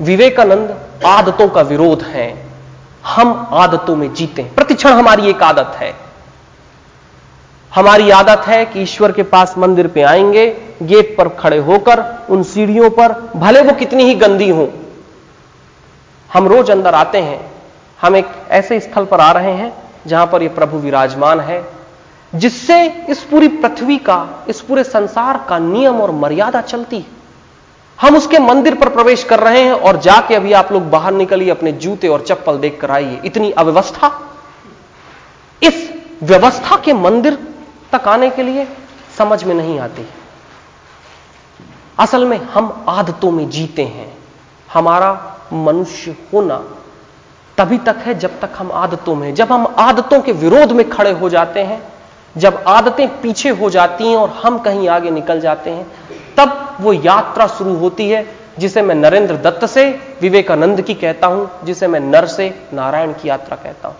विवेकानंद आदतों का विरोध है। हम आदतों में जीते प्रतिक्षण हमारी एक आदत है। हमारी आदत है कि ईश्वर के पास मंदिर पे आएँगे, गेट पर खड़े होकर, उन सीढ़ियों पर, भले वो कितनी ही गंदी हो। हम रोज अंदर आते हैं। हम एक ऐसे स्थल पर आ रहे हैं, जहाँ पर ये प्रभु विराजमान है, जिससे इस पूरी पृथ्वी का, इस पूरे संसार का नियम और मर्यादा चलती है। हम उसके मंदिर पर प्रवेश कर रहे हैं और जाके अभी आप लोग बाहर निकलिए, अपने जूते और चप्पल देखकर आइए। इतनी अव्यवस्था। इस व्यवस्था के मंदिर तक आने के लिए समझ में नहीं आती। असल में हम आदतों में जीते हैं। हमारा मनुष्य होना तभी तक है जब तक हम आदतों में जब हम आदतों के विरोध में खड़े हो जाते हैं, जब आदतें पीछे हो जाती हैं और हम कहीं आगे निकल जाते हैं, तब वो यात्रा शुरू होती है, जिसे मैं नरेंद्र दत्त से विवेकानंद की कहता हूँ, जिसे मैं नर से नारायण की यात्रा कहता हूँ।